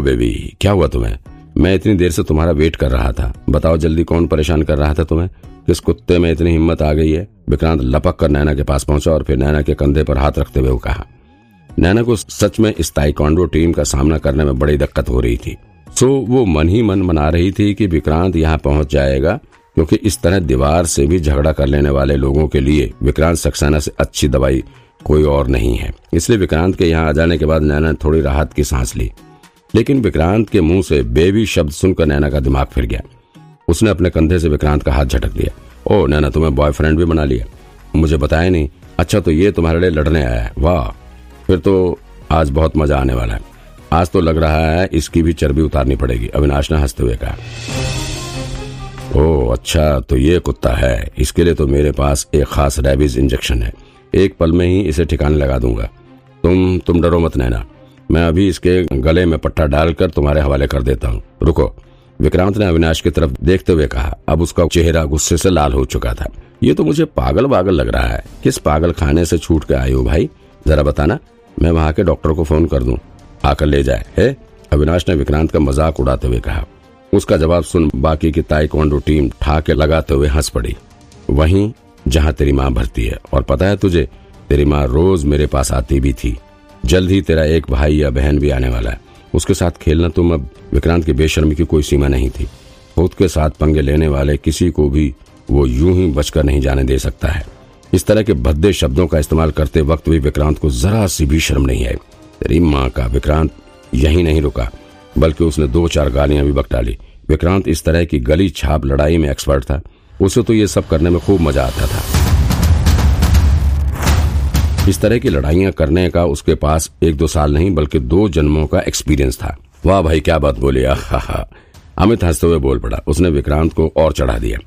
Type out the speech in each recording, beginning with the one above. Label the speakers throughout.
Speaker 1: Baby, क्या हुआ तुम्हें? मैं इतनी देर से तुम्हारा वेट कर रहा था। बताओ जल्दी कौन परेशान कर रहा था तुम्हें? किस कुत्ते में इतनी हिम्मत आ गई है? विक्रांत लपक कर नैना के पास पहुँचा और फिर नैना के कंधे पर हाथ रखते हुए कहा, नैना को सच में इस ताइक्वांडो टीम का सामना करने में बड़ी दिक्कत हो रही थी। सो वो मन ही मन मना रही थी कि विक्रांत यहाँ पहुँच जाएगा, क्योंकि इस तरह दीवार से भी झगड़ा कर लेने वाले लोगों के लिए विक्रांत सक्सेना से अच्छी दवाई कोई और नहीं है। इसलिए विक्रांत के यहाँ आ जाने के बाद नैना ने थोड़ी राहत की सांस ली। लेकिन विक्रांत के मुँह से बेबी शब्द सुनकर नैना का दिमाग फिर गया। उसने अपने कंधे से विक्रांत का हाथ झटक दिया। ओ नैना, तुम्हें बॉयफ्रेंड भी बना लिया। मुझे बताया नहीं। अच्छा तो ये तुम्हारे लिए लड़ने आया है। वाह, फिर तो आज बहुत मज़ा आने वाला है। आज तो लग रहा है इसकी भी चर्बी उतारनी पड़ेगी। अविनाश ने हँसते हुए कहा। ओ अच्छा तो ये कुत्ता है। इसके लिए तो मेरे पास एक खास रेबीज इंजेक्शन है। एक पल में ही इसे ठिकाने लगा दूँगा। तुम तुम डरो मत, नैना। मैं अभी इसके गले में पट्टा डालकर तुम्हारे हवाले कर देता हूँ। रुको। विक्रांत ने अविनाश की तरफ़ देखते हुए कहा, अब उसका चेहरा गुस्से से लाल हो चुका था। ये तो मुझे पागल वागल लग रहा है। किस पागल खाने से छूट के आए हो भाई? जरा बताना, मैं वहाँ के डॉक्टर को फ़ोन कर दूँ। आकर ले जाए। है? अविनाश ने विक्रांत का मज़ाक उड़ाते हुए कहा। उसका जवाब सुन बाकी की ताइक्वांडो टीम ठाके लगाते हुए हंस पड़ी। वहीं जहाँ तेरी माँ भरती है। और पता है तुझे, तेरी माँ रोज मेरे पास आती भी थी। जल्द ही तेरा एक भाई या बहन भी आने वाला है। उसके साथ खेलना तुम अब विक्रांत की बेशर्मी की कोई सीमा नहीं थी। खुद के साथ पंगे लेने वाले किसी को भी वो यूँ ही बचकर नहीं जाने दे सकता है। इस तरह के भद्दे शब्दों का इस्तेमाल करते वक्त भी विक्रांत को जरा सी भी शर्म नहीं आई। तेरी माँ का विक्रांत यही नहीं रुका, बल्कि उसने दो चार गालियाँ भी बक डाली विक्रांत इस तरह की गली छाप लड़ाई में एक्सपर्ट था। उसे तो ये सब करने में खूब मज़ा आता था। इस तरह की लड़ाइयाँ करने का उसके पास एक दो साल नहीं, बल्कि दो जन्मों का एक्सपीरियंस था। वाह भाई, क्या बात बोली। अमित हँसते हुए बोल पड़ा। उसने विक्रांत को और चढ़ा दिया।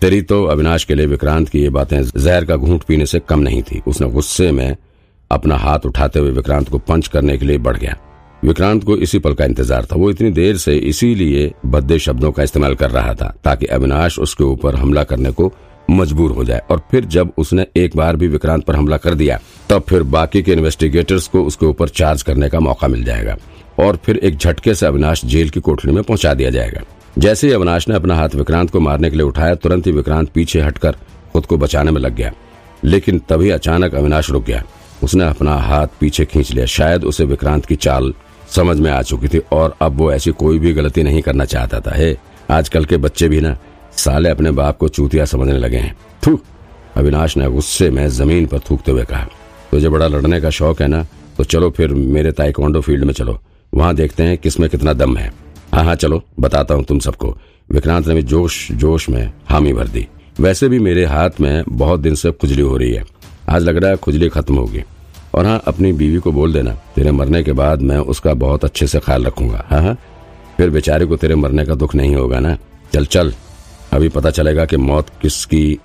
Speaker 1: तेरी तो अविनाश के लिए विक्रांत की ये बातें जहर का घूंट पीने से कम नहीं थी। उसने गुस्से में अपना हाथ उठाते हुए विक्रांत को पंच करने के लिए बढ़ गया। विक्रांत को इसी पल का इंतज़ार था। वो इतनी देर से इसीलिए भद्दे शब्दों का इस्तेमाल कर रहा था, ताकि अविनाश उसके ऊपर हमला करने को मजबूर हो जाए। और फिर जब उसने एक बार भी विक्रांत पर हमला कर दिया, तब फिर बाकी के इन्वेस्टिगेटर्स को उसके ऊपर चार्ज करने का मौका मिल जाएगा। और फिर एक झटके से अविनाश जेल की कोठरी में पहुँचा दिया जाएगा। जैसे ही अविनाश ने अपना हाथ विक्रांत को मारने के लिए उठाया, तुरंत ही विक्रांत पीछे हटकर खुद को बचाने में लग गया। लेकिन तभी अचानक अविनाश रुक गया। उसने अपना हाथ पीछे खींच लिया। शायद उसे विक्रांत की चाल समझ में आ चुकी थी, और अब वो ऐसी कोई भी गलती नहीं करना चाहता था। हे, आजकल के बच्चे भी ना साले अपने बाप को चूतिया समझने लगे हैं। थू, अविनाश ने गुस्से में ज़मीन पर थूकते हुए कहा, तुझे बड़ा लड़ने का शौक है ना? तो चलो फिर मेरे ताइक्वांडो फ़ील्ड में चलो। वहाँ देखते हैं किसमें कितना दम है। हाँ हाँ चलो, बताता हूँ तुम सबको। विक्रांत ने भी जोश जोश में हामी भर दी। वैसे भी मेरे हाथ में बहुत दिन से खुजली हो रही है। आज लग रहा है खुजली खत्म होगी। और हाँ अपनी बीवी को बोल देना, तेरे मरने के बाद मैं उसका बहुत अच्छे से ख्याल रखूँगा। हाँ हाँ फिर बेचारे को तेरे मरने का दुख नहीं होगा ना? चल चल। अभी पता चलेगा कि मौत किसकी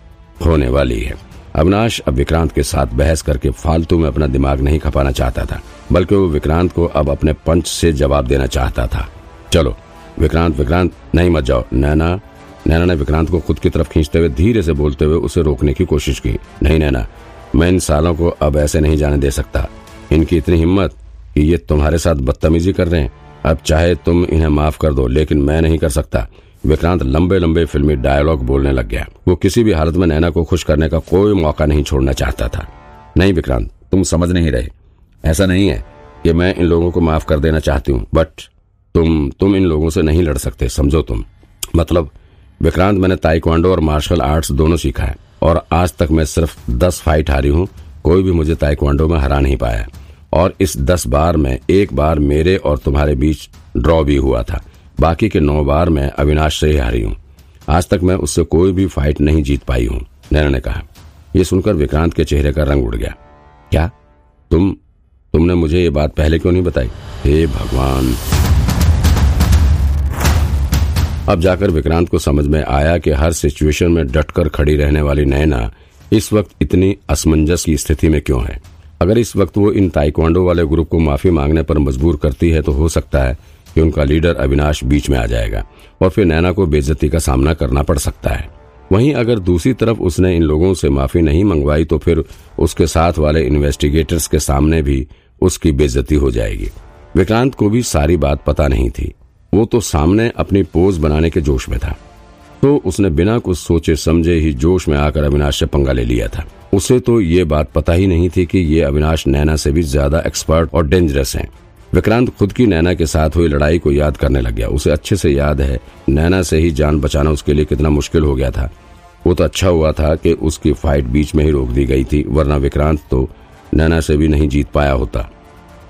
Speaker 1: होने वाली है। अविनाश अब विक्रांत के साथ बहस करके फालतू में अपना दिमाग नहीं खपाना चाहता था, बल्कि वो विक्रांत को अब अपने पंच से जवाब देना चाहता था। चलो, विक्रांत विक्रांत, नहीं मत जाओ। नैना नैना ने विक्रांत को खुद की तरफ़ खींचते हुए, धीरे से बोलते हुए उसे रोकने की कोशिश की। नहीं नैना, मैं इन सालों को अब ऐसे नहीं जाने दे सकता। इनकी इतनी हिम्मत कि ये तुम्हारे साथ बदतमीजी कर रहे हैं। अब चाहे तुम इन्हें माफ़ कर दो, लेकिन मैं नहीं कर सकता। विक्रांत लंबे लंबे फिल्मी डायलॉग बोलने लग गया। वो किसी भी हालत में नैना को खुश करने का कोई मौका नहीं छोड़ना चाहता था। नहीं विक्रांत, तुम समझ नहीं रहे। ऐसा नहीं है कि मैं इन लोगों को माफ़ कर देना चाहती हूँ बट तुम तुम इन लोगों से नहीं लड़ सकते, समझो तुम। मतलब विक्रांत, मैंने ताइक्वांडो और मार्शल आर्ट्स दोनों सीखा है, और आज तक मैं सिर्फ़ दस फाइट हारी हूँ, कोई भी मुझे ताइक्वांडो में हरा नहीं पाया। और इस दस बार में एक बार मेरे और तुम्हारे बीच ड्रॉ भी हुआ था। बाकी के नौ बार मैं अविनाश से ही हारी हूँ। आज तक मैं उससे कोई भी फाइट नहीं जीत पाई हूँ, नैना ने कहा। यह सुनकर विक्रांत के चेहरे का रंग उड़ गया। क्या? तुम, तुमने मुझे ये बात पहले क्यों नहीं बताई? हे भगवान। अब जाकर विक्रांत को समझ में आया कि हर सिचुएशन में डटकर खड़ी रहने वाली नैना इस वक्त इतनी असमंजस की स्थिति में क्यों है? अगर इस वक्त वो इन ताइक्वांडो वाले ग्रुप को माफ़ी मांगने पर मजबूर करती है तो हो सकता है कि उनका लीडर अविनाश बीच में आ जाएगा और फिर नैना को बेजती का सामना करना पड़ सकता है। वहीं अगर दूसरी तरफ़ उसने इन लोगों से माफ़ी नहीं मंगवाई तो फिर उसके साथ वाले इन्वेस्टिगेटर्स के सामने भी उसकी बेजती हो जाएगी। विक्रांत को भी सारी बात पता नहीं थी। वो तो सामने अपनी पोज बनाने के जोश में था। तो उसने बिना कुछ सोचे समझे ही जोश में आकर अविनाश से पंगा ले लिया था। उसे तो ये बात पता ही नहीं थी कि ये अविनाश नैना से भी ज़्यादा एक्सपर्ट और डेंजरस हैं। विक्रांत खुद की नैना के साथ हुई लड़ाई को याद करने लग गया। उसे अच्छे से याद है। नैना से ही जान बचाना उसके लिए कितना मुश्किल हो गया था। वो तो अच्छा हुआ था कि उसकी फाइट बीच में ही रोक दी गई थी, वरना विक्रांत तो नैना से भी नहीं जीत पाया होता।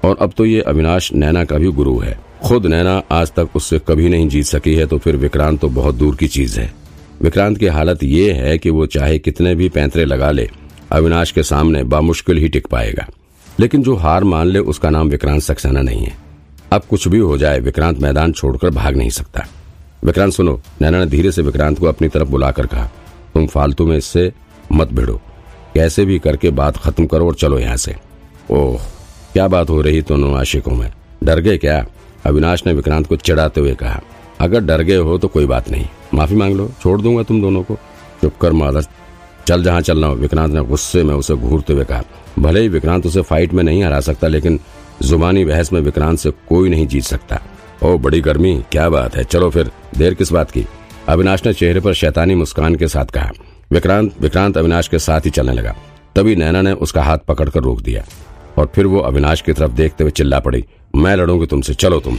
Speaker 1: और अब तो ये अविनाश नैना का भी गुरु है। खुद नैना आज तक उससे कभी नहीं जीत सकी है तो फिर विक्रांत तो बहुत दूर की चीज़ है। विक्रांत की हालत ये है कि वो चाहे कितने भी पैंतरे लगा ले, अविनाश के सामने बामुश्किल ही टिक पाएगा। लेकिन जो हार मान ले, उसका नाम विक्रांत सक्सेना नहीं है। अब कुछ भी हो जाए, विक्रांत मैदान छोड़कर भाग नहीं सकता। विक्रांत, सुनो, नैना ने धीरे से विक्रांत को अपनी तरफ़ बुलाकर कहा, तुम फालतू में इससे मत भिड़ो। कैसे भी करके बात खत्म करो और चलो यहाँ से। ओह, क्या बात हो रही दोनों आशिकों में? डर गए क्या? अविनाश ने विक्रांत को चिढ़ाते हुए कहा, अगर डर गए हो तो कोई बात नहीं। माफ़ी मांग लो, छोड़ दूँगा तुम दोनों को। चुप कर मादर चल जहाँ चलना विक्रांत ने गुस्से में उसे घूरते हुए कहा, भले ही विक्रांत उसे फाइट में नहीं हरा सकता, लेकिन जुबानी बहस में विक्रांत से कोई नहीं जीत सकता। ओ, बड़ी गर्मी, क्या बात है। चलो फिर, देर किस बात की? अविनाश ने चेहरे पर शैतानी मुस्कान के साथ कहा। विक्रांत विक्रांत अविनाश के साथ ही चलने लगा। तभी नैना ने उसका हाथ पकड़कर रोक दिया और फिर वो अविनाश की तरफ़ देखते हुए चिल्ला पड़ी, मैं लड़ूँगी तुमसे, चलो तुम।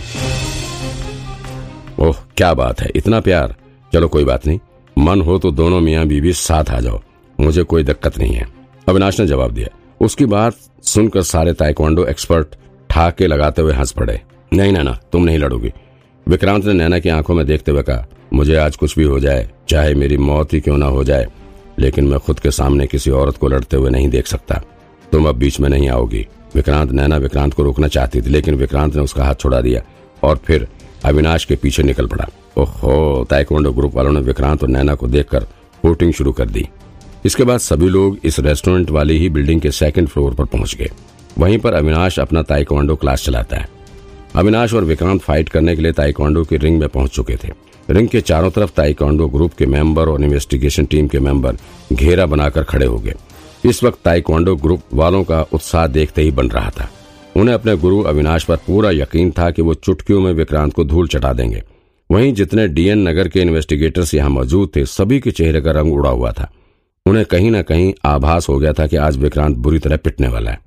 Speaker 1: ओह, क्या बात है, इतना प्यार। चलो कोई बात नहीं, मन हो तो दोनों मियाँ बीबी साथ आ जाओ। मुझे कोई दिक्कत नहीं है। अविनाश ने जवाब दिया। उसकी बात सुनकर सारे ताइक्वांडो एक्सपर्ट ठाके लगाते हुए हंस पड़े। नहीं नैना तुम नहीं लड़ोगी। विक्रांत ने नैना की आँखों में देखते हुए कहा, मुझे आज कुछ भी हो जाए, चाहे मेरी मौत ही क्यों ना हो जाए, लेकिन मैं खुद के सामने किसी औरत को लड़ते हुए नहीं देख सकता। तुम अब बीच में नहीं आओगी। विक्रांत, नैना विक्रांत को रोकना चाहती थी, लेकिन विक्रांत ने उसका हाथ छोड़ा दिया और फिर अविनाश के पीछे निकल पड़ा। ओहो ताइकोंडो ग्रुप वालों ने विक्रांत और नैना को देखकर वोटिंग शुरू कर दी। इसके बाद सभी लोग इस रेस्टोरेंट वाली ही बिल्डिंग के सेकंड फ्लोर पर पहुँच गए। वहीं पर अविनाश अपना ताइक्वांडो क्लास चलाता है। अविनाश और विक्रांत फाइट करने के लिए ताइक्वांडो की रिंग में पहुँच चुके थे। रिंग के चारों तरफ़ ताइक्वांडो ग्रुप के मेंबर और इन्वेस्टिगेशन टीम के मेंबर घेरा बनाकर खड़े हो गए। इस वक्त ताइक्वांडो ग्रुप वालों का उत्साह देखते ही बन रहा था। उन्हें अपने गुरु अविनाश पर पूरा यकीन था कि वो चुटकियों में विक्रांत को धूल चटा देंगे। वहीं जितने डीएन नगर के इन्वेस्टिगेटर्स यहाँ मौजूद थे, सभी के चेहरे का रंग उड़ा हुआ था। उन्हें कहीं ना कहीं आभास हो गया था कि आज विक्रांत बुरी तरह पिटने वाला है।